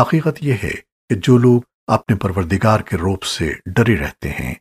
حقیقت یہ ہے کہ جو لوگ اپنے پروردگار کے روپ سے ڈرے رہتے ہیں